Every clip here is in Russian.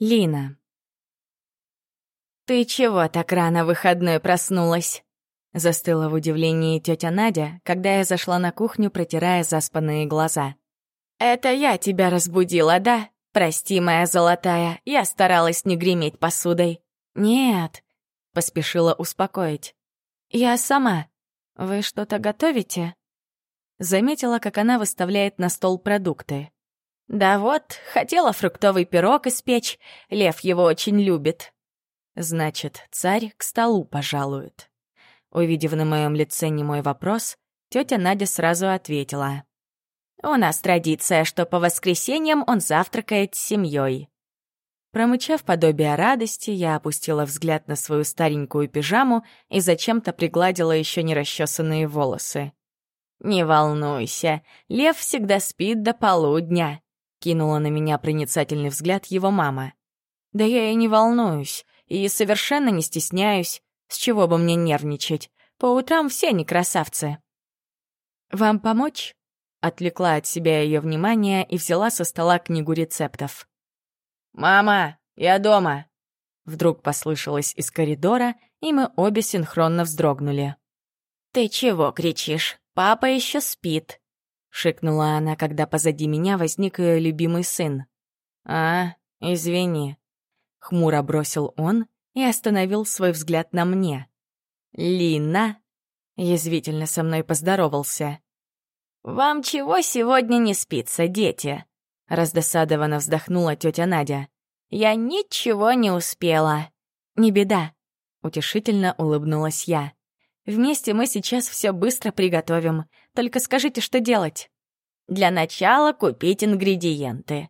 Лина. «Ты чего так рано выходной проснулась?» Застыла в удивлении тетя Надя, когда я зашла на кухню, протирая заспанные глаза. «Это я тебя разбудила, да? Прости, моя золотая, я старалась не греметь посудой». «Нет», — поспешила успокоить. «Я сама. Вы что-то готовите?» Заметила, как она выставляет на стол продукты. «Да вот, хотела фруктовый пирог испечь. Лев его очень любит». «Значит, царь к столу пожалует». Увидев на моем лице немой вопрос, тетя Надя сразу ответила. «У нас традиция, что по воскресеньям он завтракает с семьей. Промычав подобие радости, я опустила взгляд на свою старенькую пижаму и зачем-то пригладила еще не расчесанные волосы. «Не волнуйся, лев всегда спит до полудня», Кинула на меня проницательный взгляд его мама. «Да я и не волнуюсь, и совершенно не стесняюсь. С чего бы мне нервничать? По утрам все они красавцы». «Вам помочь?» Отвлекла от себя ее внимание и взяла со стола книгу рецептов. «Мама, я дома!» Вдруг послышалось из коридора, и мы обе синхронно вздрогнули. «Ты чего кричишь? Папа еще спит!» — шикнула она, когда позади меня возник ее любимый сын. «А, извини», — хмуро бросил он и остановил свой взгляд на мне. «Лина?» — язвительно со мной поздоровался. «Вам чего сегодня не спится, дети?» — раздосадованно вздохнула тетя Надя. «Я ничего не успела». «Не беда», — утешительно улыбнулась я. Вместе мы сейчас все быстро приготовим. Только скажите, что делать. Для начала купить ингредиенты.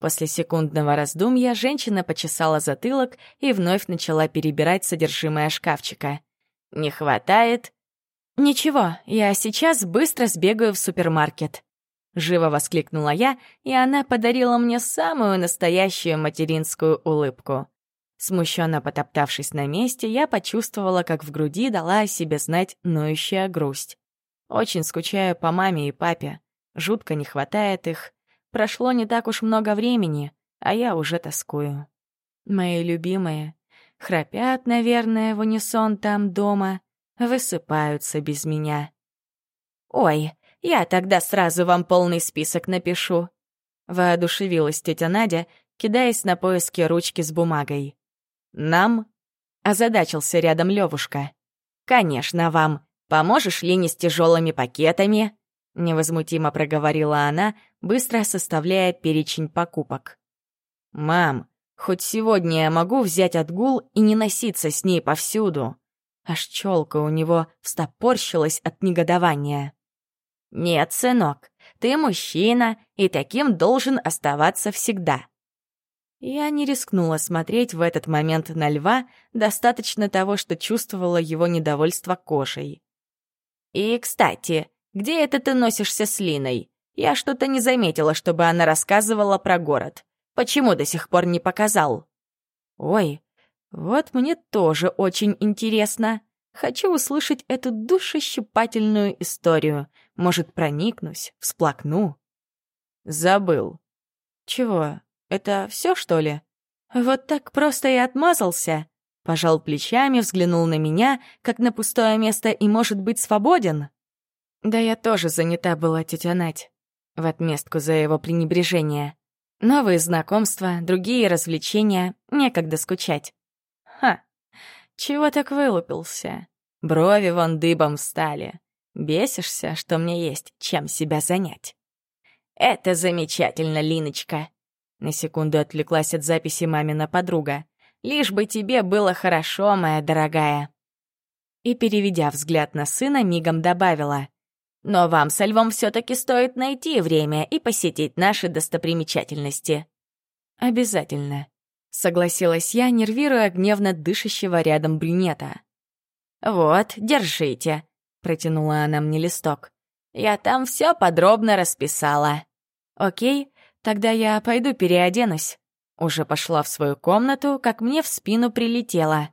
После секундного раздумья женщина почесала затылок и вновь начала перебирать содержимое шкафчика. «Не хватает?» «Ничего, я сейчас быстро сбегаю в супермаркет». Живо воскликнула я, и она подарила мне самую настоящую материнскую улыбку. Смущенно потоптавшись на месте, я почувствовала, как в груди дала о себе знать ноющая грусть. Очень скучаю по маме и папе. Жутко не хватает их. Прошло не так уж много времени, а я уже тоскую. Мои любимые храпят, наверное, в унисон там дома, высыпаются без меня. «Ой, я тогда сразу вам полный список напишу», — воодушевилась тетя Надя, кидаясь на поиски ручки с бумагой. «Нам?» — озадачился рядом Левушка. «Конечно, вам. Поможешь Лине с тяжелыми пакетами?» — невозмутимо проговорила она, быстро составляя перечень покупок. «Мам, хоть сегодня я могу взять отгул и не носиться с ней повсюду?» Аж челка у него встопорщилась от негодования. «Нет, сынок, ты мужчина, и таким должен оставаться всегда. Я не рискнула смотреть в этот момент на льва, достаточно того, что чувствовала его недовольство кожей. «И, кстати, где это ты носишься с Линой? Я что-то не заметила, чтобы она рассказывала про город. Почему до сих пор не показал?» «Ой, вот мне тоже очень интересно. Хочу услышать эту душещипательную историю. Может, проникнусь, всплакну». «Забыл». «Чего?» Это все, что ли? Вот так просто и отмазался. Пожал плечами, взглянул на меня, как на пустое место и может быть свободен. Да я тоже занята была, тетя Надь. В отместку за его пренебрежение. Новые знакомства, другие развлечения, некогда скучать. Ха, чего так вылупился? Брови вон дыбом встали. Бесишься, что мне есть чем себя занять. Это замечательно, Линочка. На секунду отвлеклась от записи мамина подруга. «Лишь бы тебе было хорошо, моя дорогая». И, переведя взгляд на сына, мигом добавила. «Но вам со львом все-таки стоит найти время и посетить наши достопримечательности». «Обязательно», — согласилась я, нервируя гневно дышащего рядом брюнета. «Вот, держите», — протянула она мне листок. «Я там все подробно расписала». «Окей, Тогда я пойду переоденусь. Уже пошла в свою комнату, как мне в спину прилетело.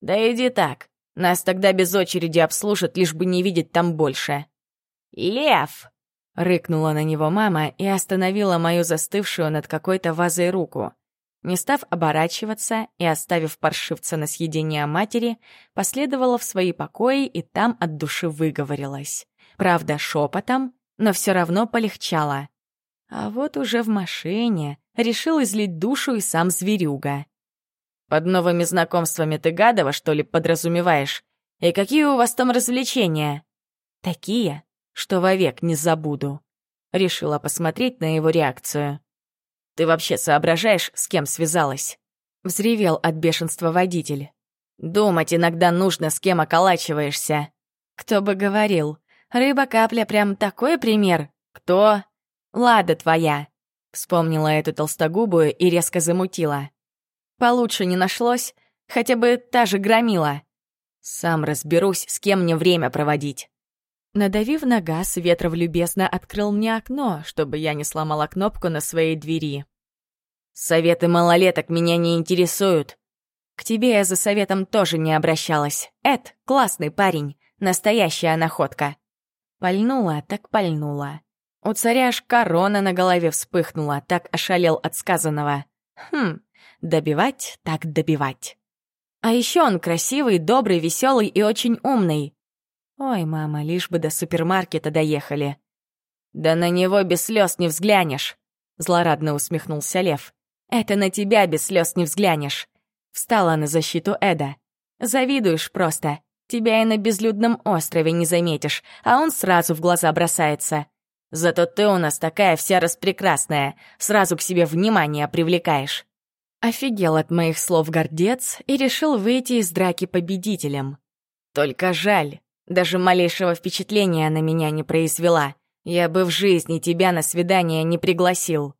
Да иди так. Нас тогда без очереди обслужат, лишь бы не видеть там больше. Лев! Рыкнула на него мама и остановила мою застывшую над какой-то вазой руку. Не став оборачиваться и оставив паршивца на съедение матери, последовала в свои покои и там от души выговорилась. Правда, шепотом, но все равно полегчало. А вот уже в машине решил излить душу и сам зверюга. «Под новыми знакомствами ты гадова, что ли, подразумеваешь? И какие у вас там развлечения?» «Такие, что вовек не забуду». Решила посмотреть на его реакцию. «Ты вообще соображаешь, с кем связалась?» Взревел от бешенства водитель. «Думать иногда нужно, с кем околачиваешься». «Кто бы говорил. Рыба-капля прям такой пример. Кто?» «Лада твоя». Вспомнила эту толстогубую и резко замутила. «Получше не нашлось, хотя бы та же громила. Сам разберусь, с кем мне время проводить». Надавив на газ, Ветров любезно открыл мне окно, чтобы я не сломала кнопку на своей двери. «Советы малолеток меня не интересуют». «К тебе я за советом тоже не обращалась. Эд, классный парень, настоящая находка». Пальнула, так пальнула. У царя аж корона на голове вспыхнула, так ошалел от сказанного. Хм, добивать так добивать. А еще он красивый, добрый, веселый и очень умный. Ой, мама, лишь бы до супермаркета доехали. Да на него без слез не взглянешь, злорадно усмехнулся Лев. Это на тебя без слез не взглянешь. Встала на защиту Эда. Завидуешь просто. Тебя и на безлюдном острове не заметишь, а он сразу в глаза бросается. Зато ты у нас такая вся распрекрасная, сразу к себе внимание привлекаешь. Офигел от моих слов гордец и решил выйти из драки победителем. Только жаль, даже малейшего впечатления на меня не произвела. Я бы в жизни тебя на свидание не пригласил.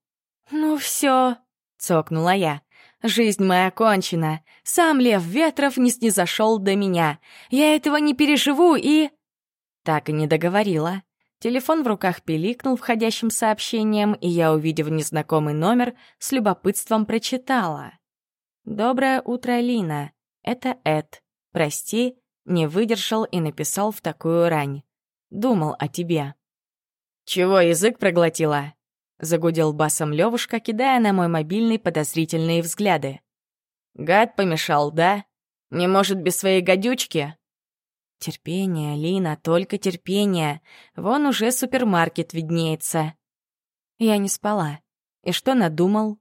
«Ну все, цокнула я. «Жизнь моя кончена. Сам Лев Ветров не снизошел до меня. Я этого не переживу и...» Так и не договорила. Телефон в руках пиликнул входящим сообщением, и я, увидев незнакомый номер, с любопытством прочитала. «Доброе утро, Лина. Это Эд. Прости, не выдержал и написал в такую рань. Думал о тебе». «Чего язык проглотила?» — загудел басом Левушка, кидая на мой мобильный подозрительные взгляды. «Гад помешал, да? Не может без своей гадючки?» «Терпение, Лина, только терпение. Вон уже супермаркет виднеется». Я не спала. И что надумал?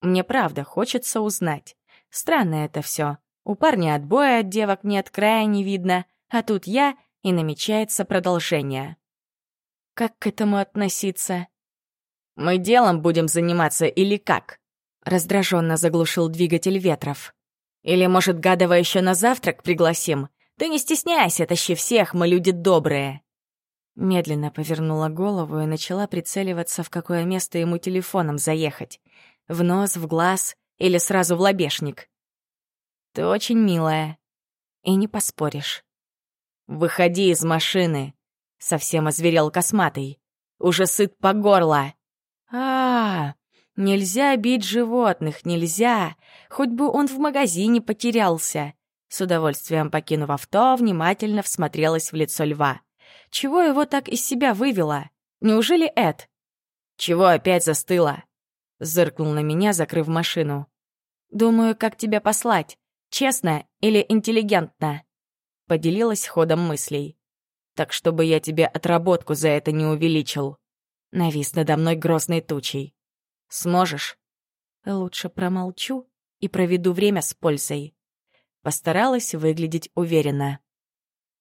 Мне правда хочется узнать. Странно это все. У парня отбоя от девок нет, края не видно, а тут я, и намечается продолжение. Как к этому относиться? «Мы делом будем заниматься или как?» Раздраженно заглушил двигатель ветров. «Или, может, Гадова еще на завтрак пригласим? Ты не стесняйся, тащи всех, мы люди добрые!» Медленно повернула голову и начала прицеливаться, в какое место ему телефоном заехать. В нос, в глаз или сразу в лобешник. Ты очень милая. И не поспоришь. «Выходи из машины!» — совсем озверел косматый. «Уже сыт по горло!» а, -а, -а Нельзя бить животных, нельзя! Хоть бы он в магазине потерялся!» С удовольствием покинув авто, внимательно всмотрелась в лицо льва. Чего его так из себя вывело? Неужели Эд? «Чего опять застыла?» Зыркнул на меня, закрыв машину. «Думаю, как тебя послать. Честно или интеллигентно?» Поделилась ходом мыслей. «Так чтобы я тебе отработку за это не увеличил». Навис надо мной грозной тучей. «Сможешь?» «Лучше промолчу и проведу время с пользой». Постаралась выглядеть уверенно.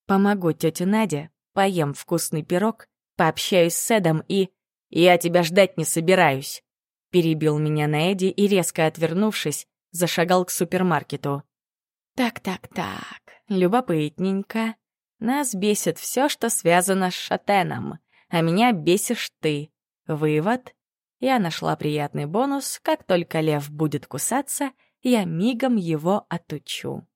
«Помогу тете Наде, поем вкусный пирог, пообщаюсь с Эдом и...» «Я тебя ждать не собираюсь», — перебил меня на Эдди и, резко отвернувшись, зашагал к супермаркету. Так-так-так, любопытненько. Нас бесит все, что связано с Шатеном, а меня бесишь ты. Вывод. Я нашла приятный бонус. Как только лев будет кусаться, я мигом его отучу.